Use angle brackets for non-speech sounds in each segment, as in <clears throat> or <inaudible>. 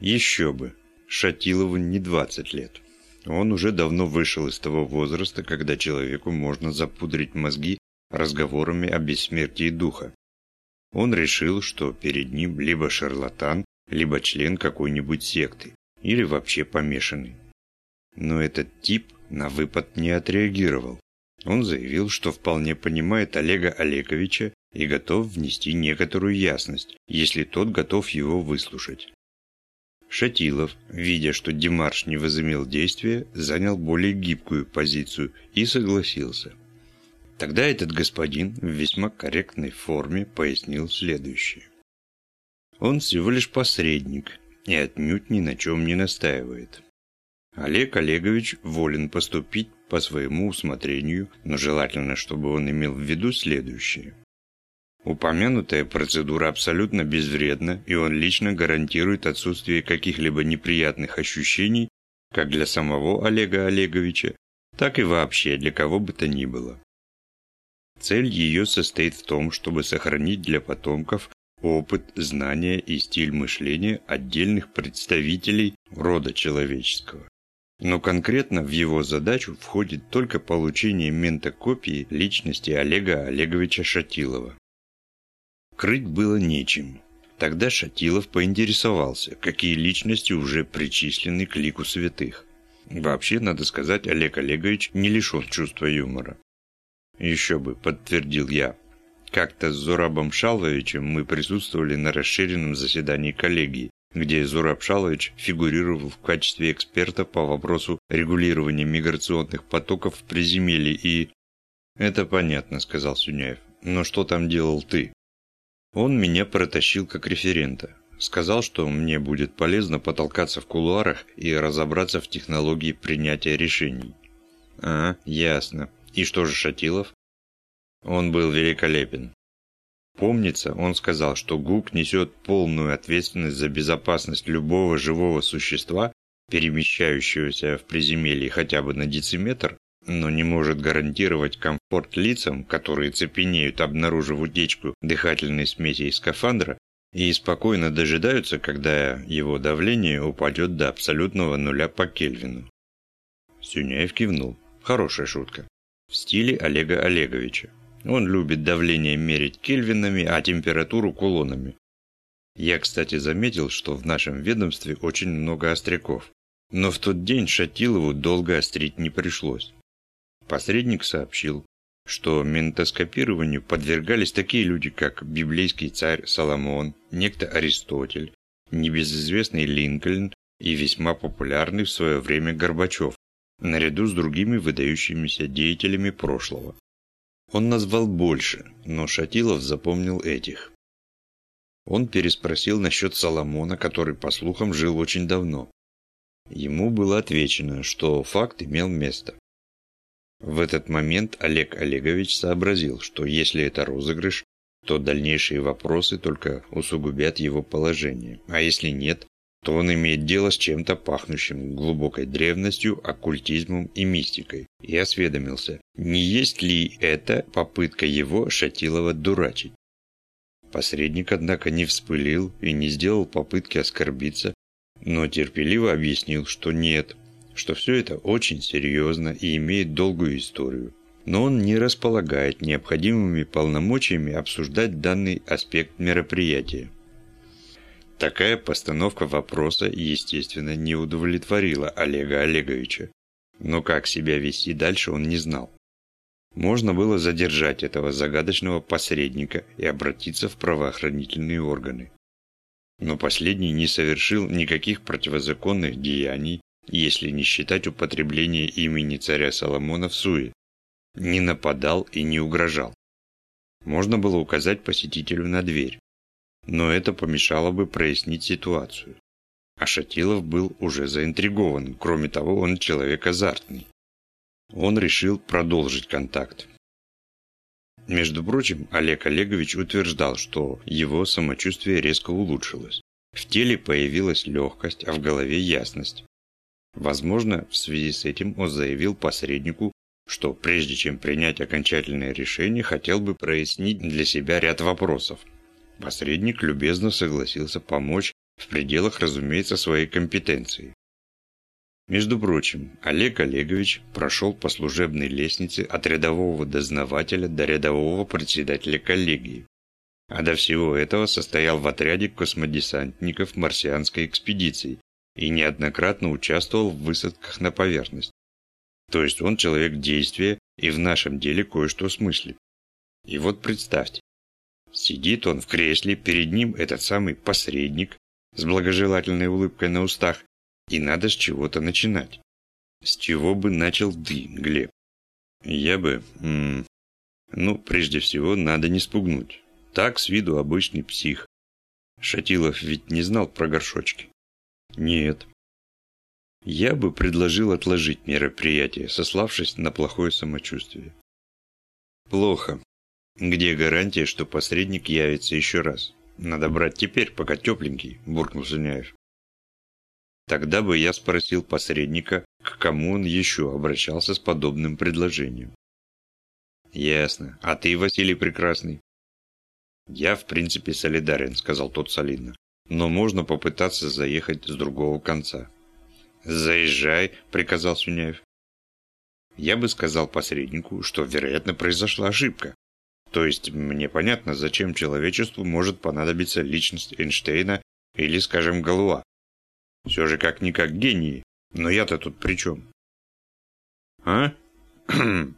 Еще бы, Шатилову не 20 лет. Он уже давно вышел из того возраста, когда человеку можно запудрить мозги разговорами о бессмертии духа. Он решил, что перед ним либо шарлатан, либо член какой-нибудь секты, или вообще помешанный. Но этот тип на выпад не отреагировал. Он заявил, что вполне понимает Олега Олеговича и готов внести некоторую ясность, если тот готов его выслушать. Шатилов, видя, что Демарш не возымел действия, занял более гибкую позицию и согласился. Тогда этот господин в весьма корректной форме пояснил следующее. Он всего лишь посредник и отнюдь ни на чем не настаивает. Олег Олегович волен поступить по своему усмотрению, но желательно, чтобы он имел в виду следующее. Упомянутая процедура абсолютно безвредна, и он лично гарантирует отсутствие каких-либо неприятных ощущений как для самого Олега Олеговича, так и вообще для кого бы то ни было. Цель ее состоит в том, чтобы сохранить для потомков опыт, знания и стиль мышления отдельных представителей рода человеческого. Но конкретно в его задачу входит только получение ментокопии личности Олега Олеговича Шатилова. Крыть было нечем. Тогда Шатилов поинтересовался, какие личности уже причислены к лику святых. Вообще, надо сказать, Олег Олегович не лишен чувства юмора. «Еще бы», – подтвердил я. Как-то с Зурабом Шаловичем мы присутствовали на расширенном заседании коллегии, где Зураб Шалович фигурировал в качестве эксперта по вопросу регулирования миграционных потоков в приземелье и... «Это понятно», – сказал Сюняев. «Но что там делал ты?» Он меня протащил как референта. Сказал, что мне будет полезно потолкаться в кулуарах и разобраться в технологии принятия решений. А, ясно. И что же Шатилов? Он был великолепен. Помнится, он сказал, что ГУК несет полную ответственность за безопасность любого живого существа, перемещающегося в приземелье хотя бы на дециметр, но не может гарантировать комфорт лицам, которые цепенеют, обнаружив утечку дыхательной смеси из скафандра, и спокойно дожидаются, когда его давление упадет до абсолютного нуля по Кельвину. Сюняев кивнул. Хорошая шутка. В стиле Олега Олеговича. Он любит давление мерить кельвинами, а температуру кулонами. Я, кстати, заметил, что в нашем ведомстве очень много остряков. Но в тот день Шатилову долго острить не пришлось. Посредник сообщил, что ментоскопированию подвергались такие люди, как библейский царь Соломон, некто Аристотель, небезызвестный Линкольн и весьма популярный в свое время Горбачев, наряду с другими выдающимися деятелями прошлого. Он назвал больше, но Шатилов запомнил этих. Он переспросил насчет Соломона, который, по слухам, жил очень давно. Ему было отвечено, что факт имел место. В этот момент Олег Олегович сообразил, что если это розыгрыш, то дальнейшие вопросы только усугубят его положение, а если нет, то он имеет дело с чем-то пахнущим глубокой древностью, оккультизмом и мистикой, и осведомился, не есть ли это попытка его Шатилова дурачить. Посредник, однако, не вспылил и не сделал попытки оскорбиться, но терпеливо объяснил, что нет, что все это очень серьезно и имеет долгую историю. Но он не располагает необходимыми полномочиями обсуждать данный аспект мероприятия. Такая постановка вопроса, естественно, не удовлетворила Олега Олеговича. Но как себя вести дальше он не знал. Можно было задержать этого загадочного посредника и обратиться в правоохранительные органы. Но последний не совершил никаких противозаконных деяний если не считать употребление имени царя Соломона в суе. Не нападал и не угрожал. Можно было указать посетителю на дверь. Но это помешало бы прояснить ситуацию. А Шатилов был уже заинтригован, кроме того, он человек азартный. Он решил продолжить контакт. Между прочим, Олег Олегович утверждал, что его самочувствие резко улучшилось. В теле появилась легкость, а в голове ясность. Возможно, в связи с этим он заявил посреднику, что прежде чем принять окончательное решение, хотел бы прояснить для себя ряд вопросов. Посредник любезно согласился помочь в пределах, разумеется, своей компетенции. Между прочим, Олег Олегович прошел по служебной лестнице от рядового дознавателя до рядового председателя коллегии. А до всего этого состоял в отряде космодесантников марсианской экспедиции и неоднократно участвовал в высадках на поверхность. То есть он человек действия и в нашем деле кое-что смыслит. И вот представьте, сидит он в кресле, перед ним этот самый посредник с благожелательной улыбкой на устах и надо с чего-то начинать. С чего бы начал ты, Глеб? Я бы... М -м, ну, прежде всего, надо не спугнуть. Так, с виду обычный псих. Шатилов ведь не знал про горшочки. Нет. Я бы предложил отложить мероприятие, сославшись на плохое самочувствие. Плохо. Где гарантия, что посредник явится еще раз? Надо брать теперь, пока тепленький, буркнул Суняев. Тогда бы я спросил посредника, к кому он еще обращался с подобным предложением. Ясно. А ты, Василий Прекрасный? Я, в принципе, солидарен, сказал тот солидно. Но можно попытаться заехать с другого конца. Заезжай, приказал Сюняев. Я бы сказал посреднику, что, вероятно, произошла ошибка. То есть, мне понятно, зачем человечеству может понадобиться личность Эйнштейна или, скажем, Галуа. Все же как-никак гении. Но я-то тут при чем? А? <clears throat>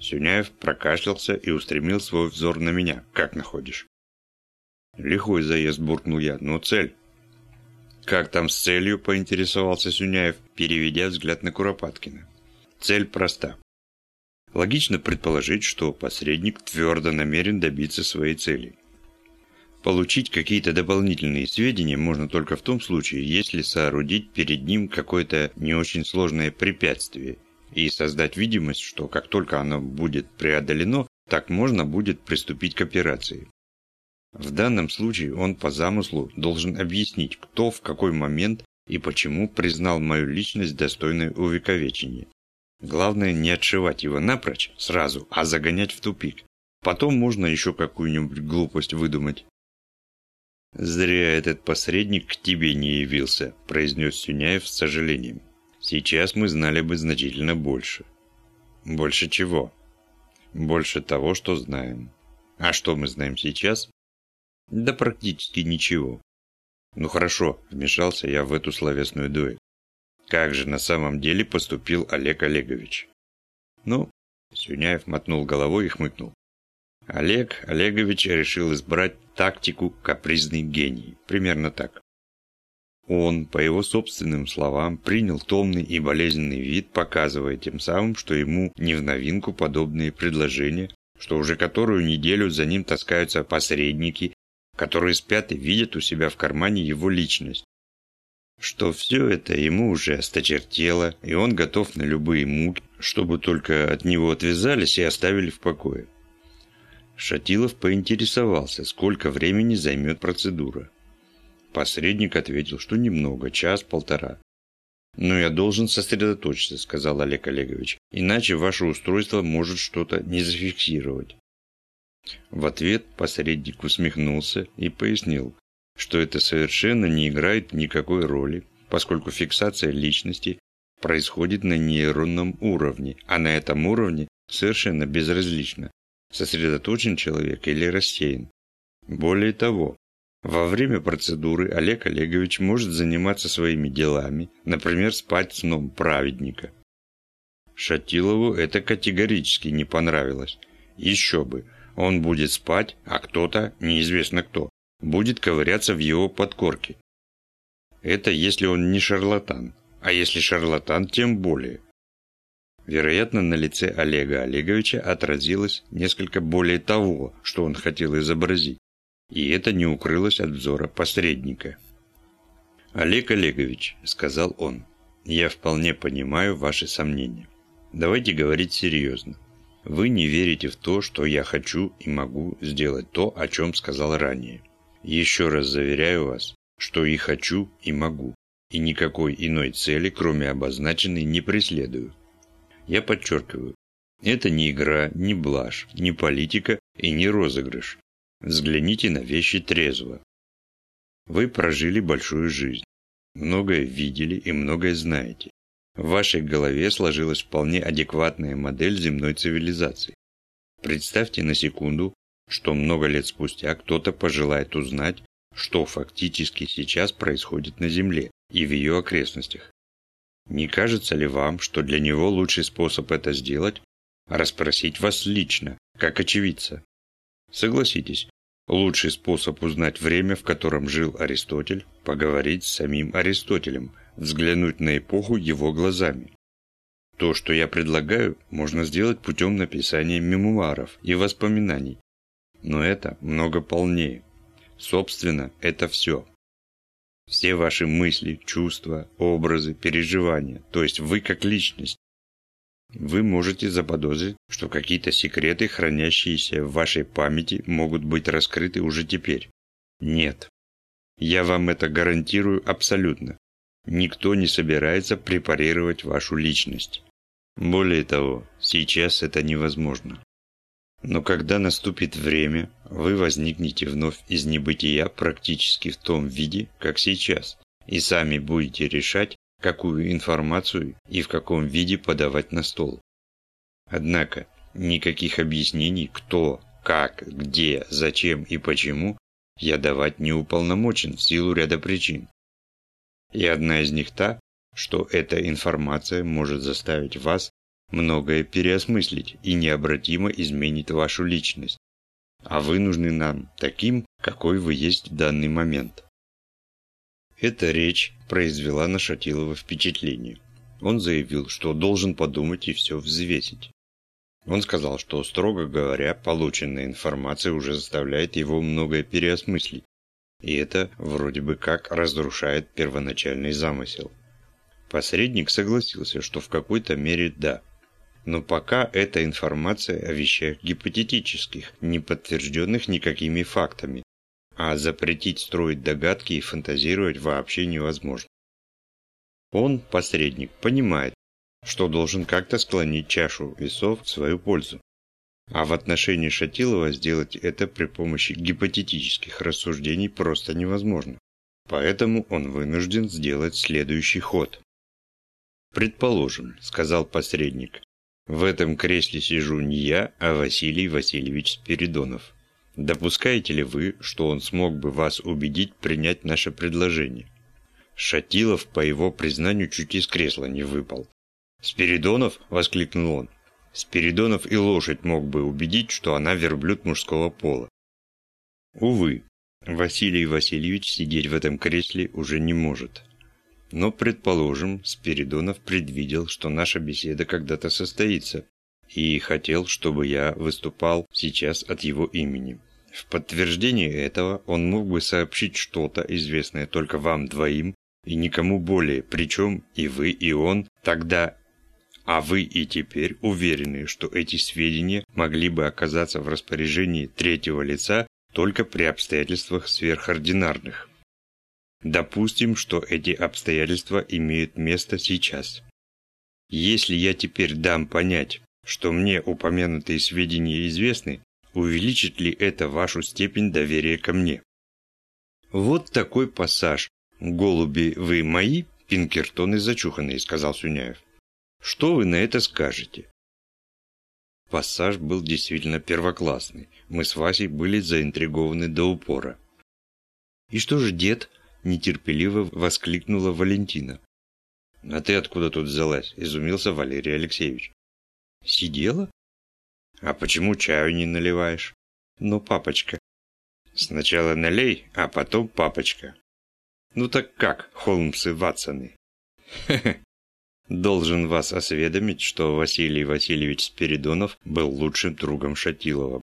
Сюняев прокашлялся и устремил свой взор на меня. Как находишь? Лихой заезд, буркнул я. Но цель? Как там с целью, поинтересовался Сюняев, переведя взгляд на Куропаткина. Цель проста. Логично предположить, что посредник твердо намерен добиться своей цели. Получить какие-то дополнительные сведения можно только в том случае, если соорудить перед ним какое-то не очень сложное препятствие и создать видимость, что как только оно будет преодолено, так можно будет приступить к операции. В данном случае он по замыслу должен объяснить, кто в какой момент и почему признал мою личность достойной увековечения. Главное не отшивать его напрочь сразу, а загонять в тупик. Потом можно еще какую-нибудь глупость выдумать. «Зря этот посредник к тебе не явился», – произнес Сюняев с сожалением. «Сейчас мы знали бы значительно больше». «Больше чего?» «Больше того, что знаем». «А что мы знаем сейчас?» «Да практически ничего». «Ну хорошо», – вмешался я в эту словесную дуэль. «Как же на самом деле поступил Олег Олегович?» «Ну?» – Сюняев мотнул головой и хмыкнул. Олег Олегович решил избрать тактику «капризный гений». Примерно так. Он, по его собственным словам, принял томный и болезненный вид, показывая тем самым, что ему не в новинку подобные предложения, что уже которую неделю за ним таскаются посредники, которые спят и видят у себя в кармане его личность. Что все это ему уже осточертело, и он готов на любые муки, чтобы только от него отвязались и оставили в покое. Шатилов поинтересовался, сколько времени займет процедура. Посредник ответил, что немного, час-полтора. «Но я должен сосредоточиться», – сказал Олег Олегович, «иначе ваше устройство может что-то не зафиксировать». В ответ посредник усмехнулся и пояснил, что это совершенно не играет никакой роли, поскольку фиксация личности происходит на нейронном уровне, а на этом уровне совершенно безразлично, сосредоточен человек или рассеян. Более того, во время процедуры Олег Олегович может заниматься своими делами, например, спать сном праведника. Шатилову это категорически не понравилось. Еще бы, он будет спать, а кто-то, неизвестно кто, будет ковыряться в его подкорке. Это если он не шарлатан, а если шарлатан, тем более. Вероятно, на лице Олега Олеговича отразилось несколько более того, что он хотел изобразить, и это не укрылось от взора посредника. «Олег Олегович», — сказал он, — «я вполне понимаю ваши сомнения. Давайте говорить серьезно. Вы не верите в то, что я хочу и могу сделать то, о чем сказал ранее. Еще раз заверяю вас, что и хочу, и могу, и никакой иной цели, кроме обозначенной, не преследую. Я подчеркиваю, это не игра, не блажь, не политика и не розыгрыш. Взгляните на вещи трезво. Вы прожили большую жизнь. Многое видели и многое знаете. В вашей голове сложилась вполне адекватная модель земной цивилизации. Представьте на секунду, что много лет спустя кто-то пожелает узнать, что фактически сейчас происходит на Земле и в ее окрестностях. Не кажется ли вам, что для него лучший способ это сделать – расспросить вас лично, как очевидца? Согласитесь, лучший способ узнать время, в котором жил Аристотель – поговорить с самим Аристотелем, взглянуть на эпоху его глазами. То, что я предлагаю, можно сделать путем написания мемуаров и воспоминаний. Но это много полнее. Собственно, это все. Все ваши мысли, чувства, образы, переживания, то есть вы как личность. Вы можете заподозрить, что какие-то секреты, хранящиеся в вашей памяти, могут быть раскрыты уже теперь. Нет. Я вам это гарантирую абсолютно. Никто не собирается препарировать вашу личность. Более того, сейчас это невозможно. Но когда наступит время, вы возникнете вновь из небытия практически в том виде, как сейчас, и сами будете решать, какую информацию и в каком виде подавать на стол. Однако, никаких объяснений, кто, как, где, зачем и почему я давать не уполномочен в силу ряда причин. И одна из них та, что эта информация может заставить вас многое переосмыслить и необратимо изменит вашу личность. А вы нужны нам таким, какой вы есть в данный момент. Эта речь произвела на Шатилова впечатление. Он заявил, что должен подумать и все взвесить. Он сказал, что, строго говоря, полученная информация уже заставляет его многое переосмыслить. И это вроде бы как разрушает первоначальный замысел. Посредник согласился, что в какой-то мере да – но пока это информация о вещах гипотетических, не подтвержденных никакими фактами, а запретить строить догадки и фантазировать вообще невозможно. Он, посредник, понимает, что должен как-то склонить чашу весов в свою пользу. А в отношении Шатилова сделать это при помощи гипотетических рассуждений просто невозможно. Поэтому он вынужден сделать следующий ход. «Предположим», – сказал посредник, в этом кресле сижу не я, а Василий Васильевич Спиридонов. Допускаете ли вы, что он смог бы вас убедить принять наше предложение? Шатилов, по его признанию, чуть из кресла не выпал. «Спиридонов?» – воскликнул он. «Спиридонов и лошадь мог бы убедить, что она верблюд мужского пола». Увы, Василий Васильевич сидеть в этом кресле уже не может. Но, предположим, Спиридонов предвидел, что наша беседа когда-то состоится, и хотел, чтобы я выступал сейчас от его имени. В подтверждение этого он мог бы сообщить что-то, известное только вам двоим, и никому более, причем и вы, и он, тогда... А вы и теперь уверены, что эти сведения могли бы оказаться в распоряжении третьего лица только при обстоятельствах сверхординарных. Допустим, что эти обстоятельства имеют место сейчас. Если я теперь дам понять, что мне упомянутые сведения известны, увеличит ли это вашу степень доверия ко мне? Вот такой пассаж. «Голуби, вы мои, Пинкертоны зачуханные», — сказал Сюняев. Что вы на это скажете? Пассаж был действительно первоклассный. Мы с Васей были заинтригованы до упора. «И что же дед?» нетерпеливо воскликнула Валентина. «А ты откуда тут взялась?» – изумился Валерий Алексеевич. «Сидела? А почему чаю не наливаешь?» «Ну, папочка». «Сначала налей, а потом папочка». «Ну так как, Холмсы Ватсоны?» «Хе-хе». Должен вас осведомить, что Василий Васильевич Спиридонов был лучшим другом Шатилова.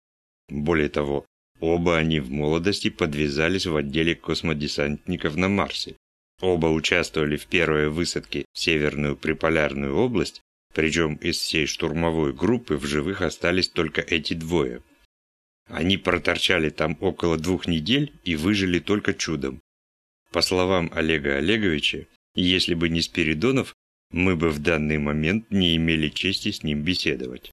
Более того, Оба они в молодости подвязались в отделе космодесантников на Марсе. Оба участвовали в первой высадке в Северную Приполярную область, причем из всей штурмовой группы в живых остались только эти двое. Они проторчали там около двух недель и выжили только чудом. По словам Олега Олеговича, если бы не Спиридонов, мы бы в данный момент не имели чести с ним беседовать.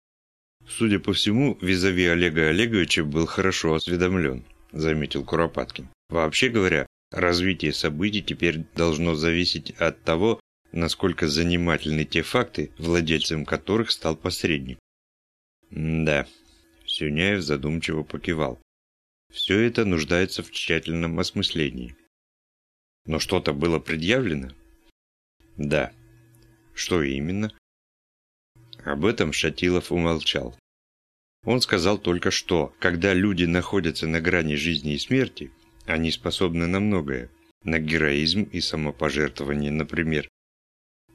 Судя по всему, визави Олега Олеговича был хорошо осведомлен, заметил Куропаткин. Вообще говоря, Развитие событий теперь должно зависеть от того, насколько занимательны те факты, владельцем которых стал посредник. Да, Сюняев задумчиво покивал. Все это нуждается в тщательном осмыслении. Но что-то было предъявлено? Да. Что именно? Об этом Шатилов умолчал. Он сказал только что, когда люди находятся на грани жизни и смерти, они способны на многое. На героизм и самопожертвование, например.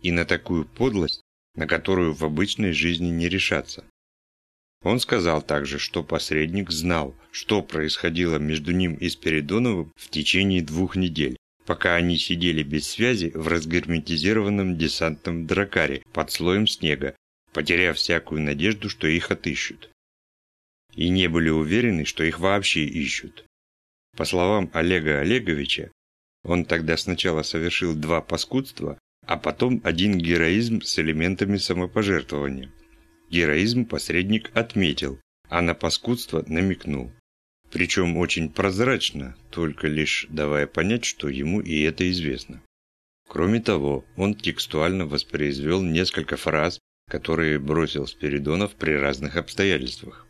И на такую подлость, на которую в обычной жизни не решаться. Он сказал также, что посредник знал, что происходило между ним и Спиридоновым в течение двух недель, пока они сидели без связи в разгерметизированном десантном дракаре под слоем снега, потеряв всякую надежду, что их отыщут. И не были уверены, что их вообще ищут. По словам Олега Олеговича, он тогда сначала совершил два паскудства, а потом один героизм с элементами самопожертвования. Героизм посредник отметил, а на паскудство намекнул. Причем очень прозрачно, только лишь давая понять, что ему и это известно. Кроме того, он текстуально воспроизвел несколько фраз, которые бросил Спиридонов при разных обстоятельствах.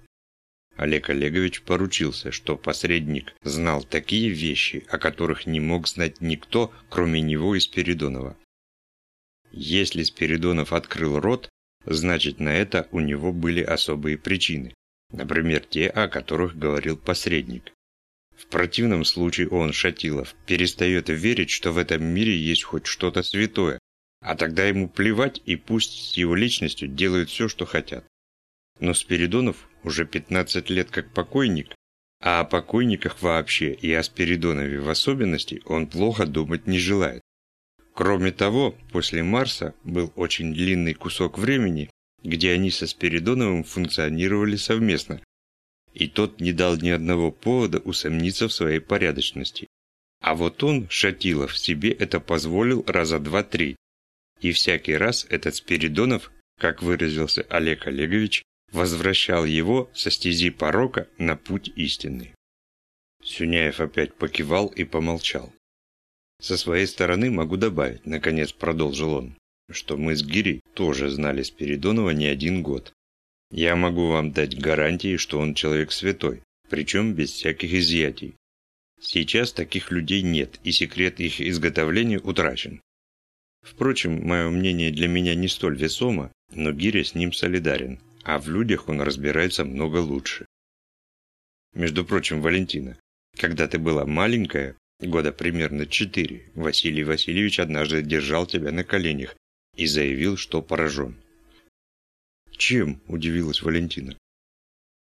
Олег Олегович поручился, что посредник знал такие вещи, о которых не мог знать никто, кроме него и Спиридонова. Если Спиридонов открыл рот, значит на это у него были особые причины, например, те, о которых говорил посредник. В противном случае он, Шатилов, перестает верить, что в этом мире есть хоть что-то святое, а тогда ему плевать и пусть с его личностью делают все, что хотят. Но Спиридонов уже 15 лет как покойник, а о покойниках вообще и о Спиридонове в особенности он плохо думать не желает. Кроме того, после Марса был очень длинный кусок времени, где они со Спиридоновым функционировали совместно, и тот не дал ни одного повода усомниться в своей порядочности. А вот он, Шатилов, себе это позволил раза два-три. И всякий раз этот Спиридонов, как выразился Олег Олегович, возвращал его со стези порока на путь истинный. Сюняев опять покивал и помолчал. Со своей стороны могу добавить, наконец продолжил он, что мы с Гири тоже знали Спиридонова не один год. Я могу вам дать гарантии, что он человек святой, причем без всяких изъятий. Сейчас таких людей нет, и секрет их изготовления утрачен. Впрочем, мое мнение для меня не столь весомо, но Гиря с ним солидарен, а в людях он разбирается много лучше. Между прочим, Валентина, когда ты была маленькая, года примерно четыре, Василий Васильевич однажды держал тебя на коленях и заявил, что поражен. «Чем?» – удивилась Валентина.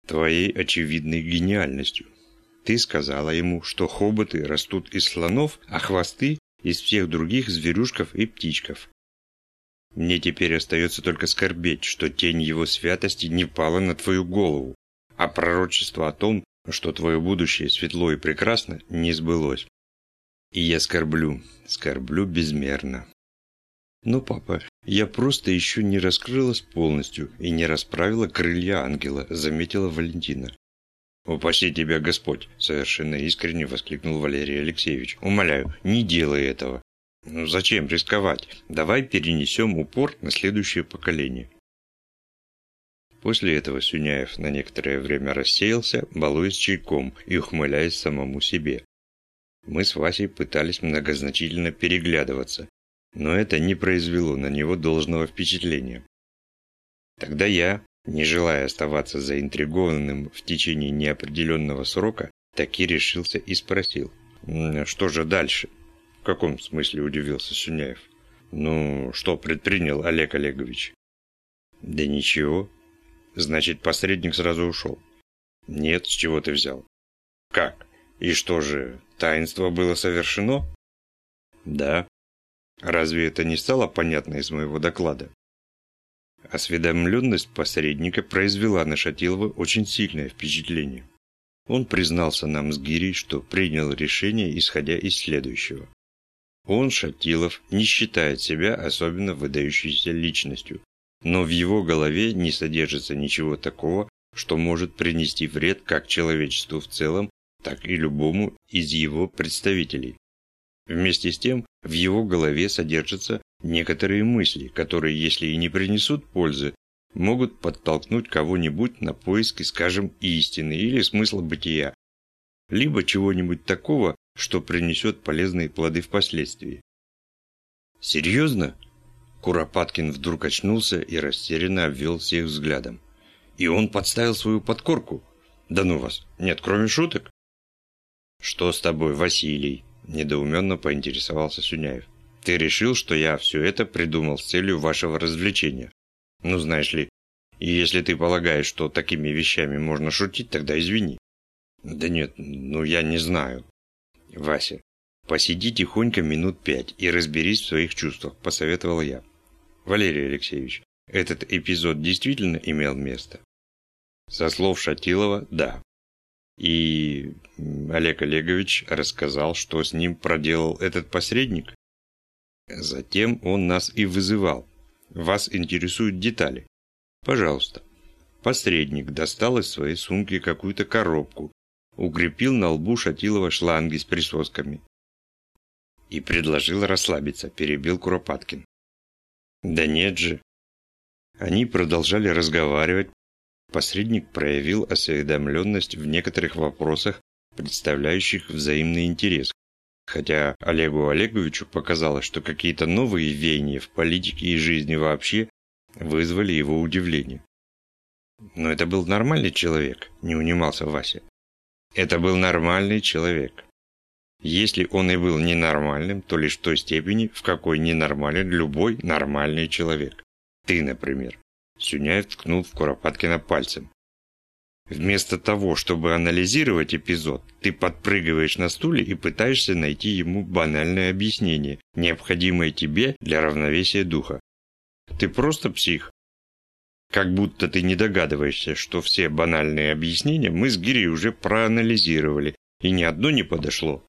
«Твоей очевидной гениальностью. Ты сказала ему, что хоботы растут из слонов, а хвосты – из всех других зверюшков и птичков. Мне теперь остается только скорбеть, что тень его святости не пала на твою голову, а пророчество о том, что твое будущее светло и прекрасно, не сбылось. И я скорблю, скорблю безмерно. Но, папа, я просто еще не раскрылась полностью и не расправила крылья ангела, заметила Валентина. «Упаси тебя, Господь!» – совершенно искренне воскликнул Валерий Алексеевич. «Умоляю, не делай этого. Ну зачем рисковать? Давай перенесем упор на следующее поколение. После этого Сюняев на некоторое время рассеялся, балуясь чайком и ухмыляясь самому себе. Мы с Васей пытались многозначительно переглядываться, но это не произвело на него должного впечатления. Тогда я, не желая оставаться заинтригованным в течение неопределенного срока, таки решился и спросил, что же дальше? В каком смысле удивился Сюняев? Ну, что предпринял Олег Олегович? Да ничего. Значит, посредник сразу ушел. Нет, с чего ты взял? Как? И что же, таинство было совершено? Да. Разве это не стало понятно из моего доклада? Осведомленность посредника произвела на Шатилова очень сильное впечатление. Он признался нам с Гирей, что принял решение, исходя из следующего. Он, Шатилов, не считает себя особенно выдающейся личностью, но в его голове не содержится ничего такого, что может принести вред как человечеству в целом, так и любому из его представителей. Вместе с тем, в его голове содержатся некоторые мысли, которые, если и не принесут пользы, могут подтолкнуть кого-нибудь на поиски, скажем, истины или смысла бытия, либо чего-нибудь такого, что принесет полезные плоды впоследствии. «Серьезно?» Куропаткин вдруг очнулся и растерянно обвел всех взглядом. «И он подставил свою подкорку? Да ну вас! Нет, кроме шуток!» «Что с тобой, Василий?» – недоуменно поинтересовался Сюняев. «Ты решил, что я все это придумал с целью вашего развлечения? Ну, знаешь ли, и если ты полагаешь, что такими вещами можно шутить, тогда извини». «Да нет, ну я не знаю». «Вася, посиди тихонько минут пять и разберись в своих чувствах», – посоветовал я. «Валерий Алексеевич, этот эпизод действительно имел место?» Со слов Шатилова – да. И Олег Олегович рассказал, что с ним проделал этот посредник. Затем он нас и вызывал. Вас интересуют детали. Пожалуйста. Посредник достал из своей сумки какую-то коробку, укрепил на лбу Шатилова шланги с присосками. И предложил расслабиться, перебил Куропаткин. Да нет же. Они продолжали разговаривать, Посредник проявил осведомленность в некоторых вопросах, представляющих взаимный интерес, хотя Олегу Олеговичу показалось, что какие-то новые веяния в политике и жизни вообще вызвали его удивление. Но это был нормальный человек, не унимался Вася. Это был нормальный человек. Если он и был ненормальным, то лишь в той степени, в какой ненормален любой нормальный человек. Ты, например. Сюняев ткнул в Куропаткина пальцем. Вместо того, чтобы анализировать эпизод, ты подпрыгиваешь на стуле и пытаешься найти ему банальное объяснение, необходимое тебе для равновесия духа. Ты просто псих. Как будто ты не догадываешься, что все банальные объяснения мы с Гирей уже проанализировали, и ни одно не подошло.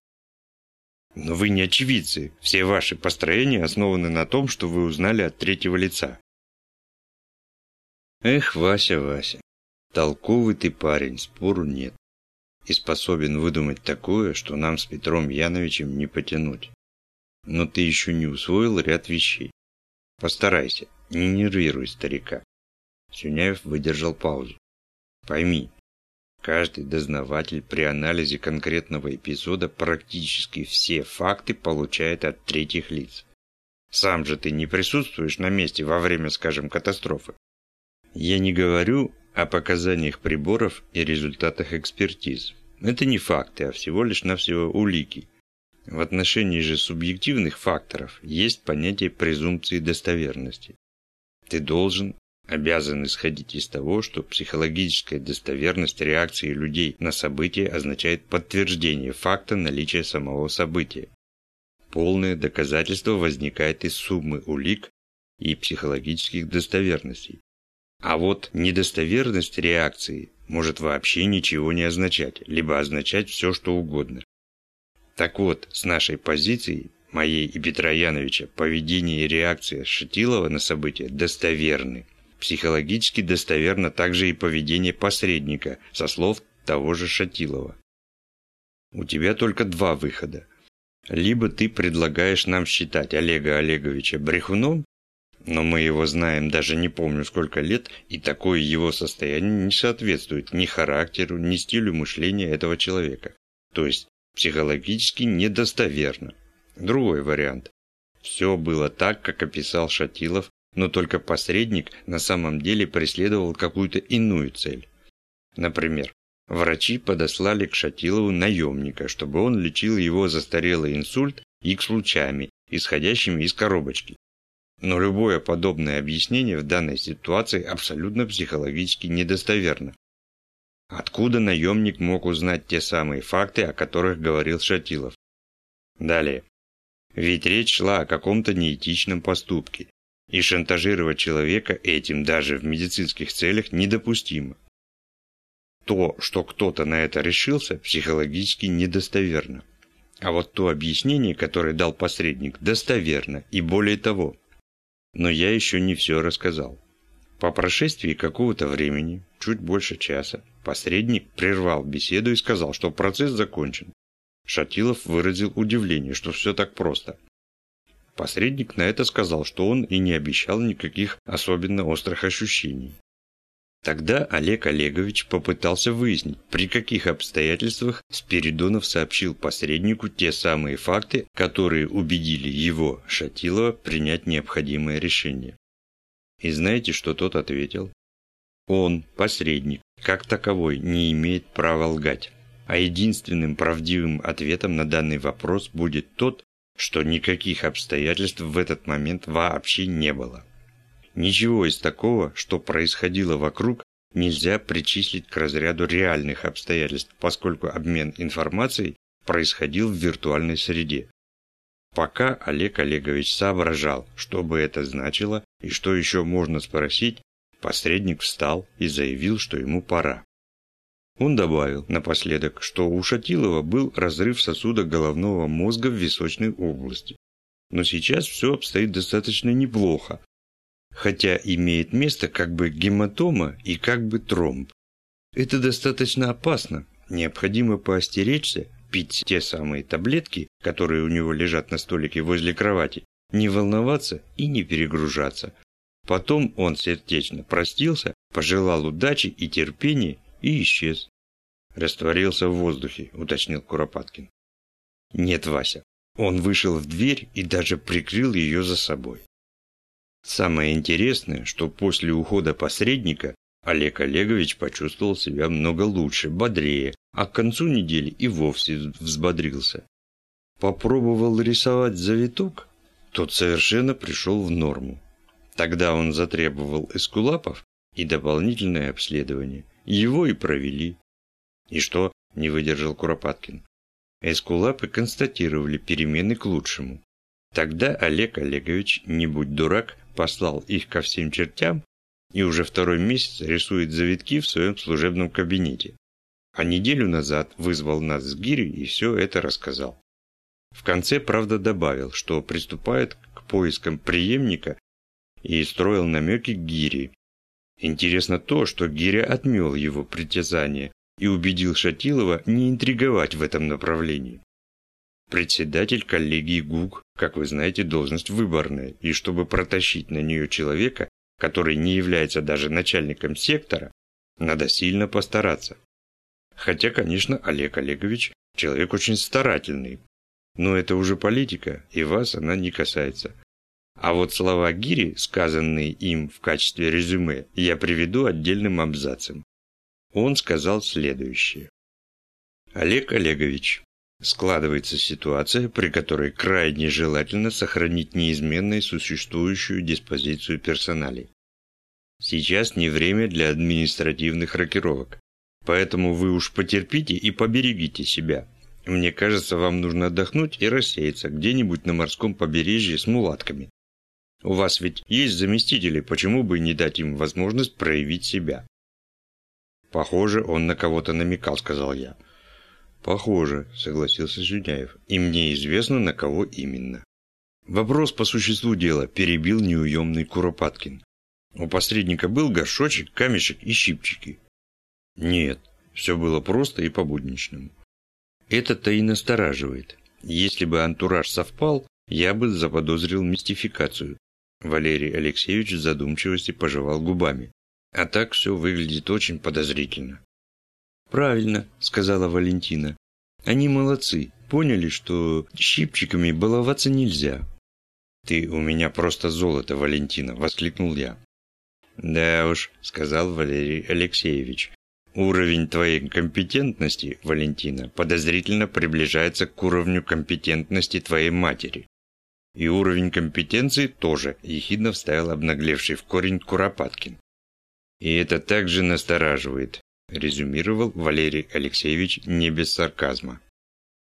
Но вы не очевидцы, все ваши построения основаны на том, что вы узнали от третьего лица. Эх, Вася, Вася, толковый ты парень, спору нет. И способен выдумать такое, что нам с Петром Яновичем не потянуть. Но ты еще не усвоил ряд вещей. Постарайся, не нервируй старика. Сюняев выдержал паузу. Пойми, каждый дознаватель при анализе конкретного эпизода практически все факты получает от третьих лиц. Сам же ты не присутствуешь на месте во время, скажем, катастрофы. Я не говорю о показаниях приборов и результатах экспертиз. Это не факты, а всего лишь навсего улики. В отношении же субъективных факторов есть понятие презумпции достоверности. Ты должен, обязан исходить из того, что психологическая достоверность реакции людей на событие означает подтверждение факта наличия самого события. Полное доказательство возникает из суммы улик и психологических достоверностей. А вот недостоверность реакции может вообще ничего не означать, либо означать все, что угодно. Так вот, с нашей позиции, моей и Петра Яновича, поведение и реакция Шатилова на события достоверны. Психологически достоверно также и поведение посредника, со слов того же Шатилова. У тебя только два выхода. Либо ты предлагаешь нам считать Олега Олеговича брехуном, но мы его знаем даже не помню сколько лет, и такое его состояние не соответствует ни характеру, ни стилю мышления этого человека. То есть психологически недостоверно. Другой вариант. Все было так, как описал Шатилов, но только посредник на самом деле преследовал какую-то иную цель. Например, врачи подослали к Шатилову наемника, чтобы он лечил его застарелый инсульт X-лучами, исходящими из коробочки. Но любое подобное объяснение в данной ситуации абсолютно психологически недостоверно. Откуда наемник мог узнать те самые факты, о которых говорил Шатилов? Далее. Ведь речь шла о каком-то неэтичном поступке, и шантажировать человека этим даже в медицинских целях недопустимо. То, что кто-то на это решился, психологически недостоверно. А вот то объяснение, которое дал посредник, достоверно, и более того – но я еще не все рассказал. По прошествии какого-то времени, чуть больше часа, посредник прервал беседу и сказал, что процесс закончен. Шатилов выразил удивление, что все так просто. Посредник на это сказал, что он и не обещал никаких особенно острых ощущений. Тогда Олег Олегович попытался выяснить, при каких обстоятельствах Спиридонов сообщил посреднику те самые факты, которые убедили его, Шатилова, принять необходимое решение. И знаете, что тот ответил? Он, посредник, как таковой, не имеет права лгать. А единственным правдивым ответом на данный вопрос будет тот, что никаких обстоятельств в этот момент вообще не было. Ничего из такого, что происходило вокруг, нельзя причислить к разряду реальных обстоятельств, поскольку обмен информацией происходил в виртуальной среде. Пока Олег Олегович соображал, что бы это значило и что еще можно спросить, посредник встал и заявил, что ему пора. Он добавил напоследок, что у Шатилова был разрыв сосуда головного мозга в височной области. Но сейчас все обстоит достаточно неплохо, хотя имеет место как бы гематома и как бы тромб. Это достаточно опасно, необходимо поостеречься, пить те самые таблетки, которые у него лежат на столике возле кровати, не волноваться и не перегружаться. Потом он сердечно простился, пожелал удачи и терпения и исчез. Растворился в воздухе, уточнил Куропаткин. Нет, Вася. Он вышел в дверь и даже прикрыл ее за собой. Самое интересное, что после ухода посредника Олег Олегович почувствовал себя много лучше, бодрее, а к концу недели и вовсе взбодрился. Попробовал рисовать завиток, тот совершенно пришел в норму. Тогда он затребовал эскулапов и дополнительное обследование. Его и провели. И что? Не выдержал Куропаткин. Эскулапы констатировали перемены к лучшему. Тогда Олег Олегович, не будь дурак, послал их ко всем чертям и уже второй месяц рисует завитки в своем служебном кабинете. А неделю назад вызвал нас с гири и все это рассказал. В конце, правда, добавил, что приступает к поискам преемника и строил намеки к Гире. Интересно то, что Гиря отмел его притязание и убедил Шатилова не интриговать в этом направлении. Председатель коллегии ГУК, как вы знаете, должность выборная, и чтобы протащить на нее человека, который не является даже начальником сектора, надо сильно постараться. Хотя, конечно, Олег Олегович человек очень старательный, но это уже политика, и вас она не касается. А вот слова Гири, сказанные им в качестве резюме, я приведу отдельным абзацем. Он сказал следующее. Олег Олегович, складывается ситуация, при которой крайне желательно сохранить неизменной существующую диспозицию персоналей. Сейчас не время для административных рокировок, поэтому вы уж потерпите и поберегите себя. Мне кажется, вам нужно отдохнуть и рассеяться где-нибудь на морском побережье с мулатками. У вас ведь есть заместители, почему бы не дать им возможность проявить себя? Похоже, он на кого-то намекал, сказал я. Похоже, согласился Жуняев. И мне известно, на кого именно. Вопрос по существу дела перебил неуемный Куропаткин. У посредника был горшочек, камешек и щипчики. Нет, все было просто и по-будничному. Это-то и настораживает. Если бы антураж совпал, я бы заподозрил мистификацию. Валерий Алексеевич в задумчивости пожевал губами. А так все выглядит очень подозрительно. «Правильно», — сказала Валентина. «Они молодцы, поняли, что щипчиками баловаться нельзя». «Ты у меня просто золото, Валентина», — воскликнул я. «Да уж», — сказал Валерий Алексеевич. «Уровень твоей компетентности, Валентина, подозрительно приближается к уровню компетентности твоей матери. И уровень компетенции тоже, ехидно вставил обнаглевший в корень Куропаткин. И это также настораживает, резюмировал Валерий Алексеевич не без сарказма.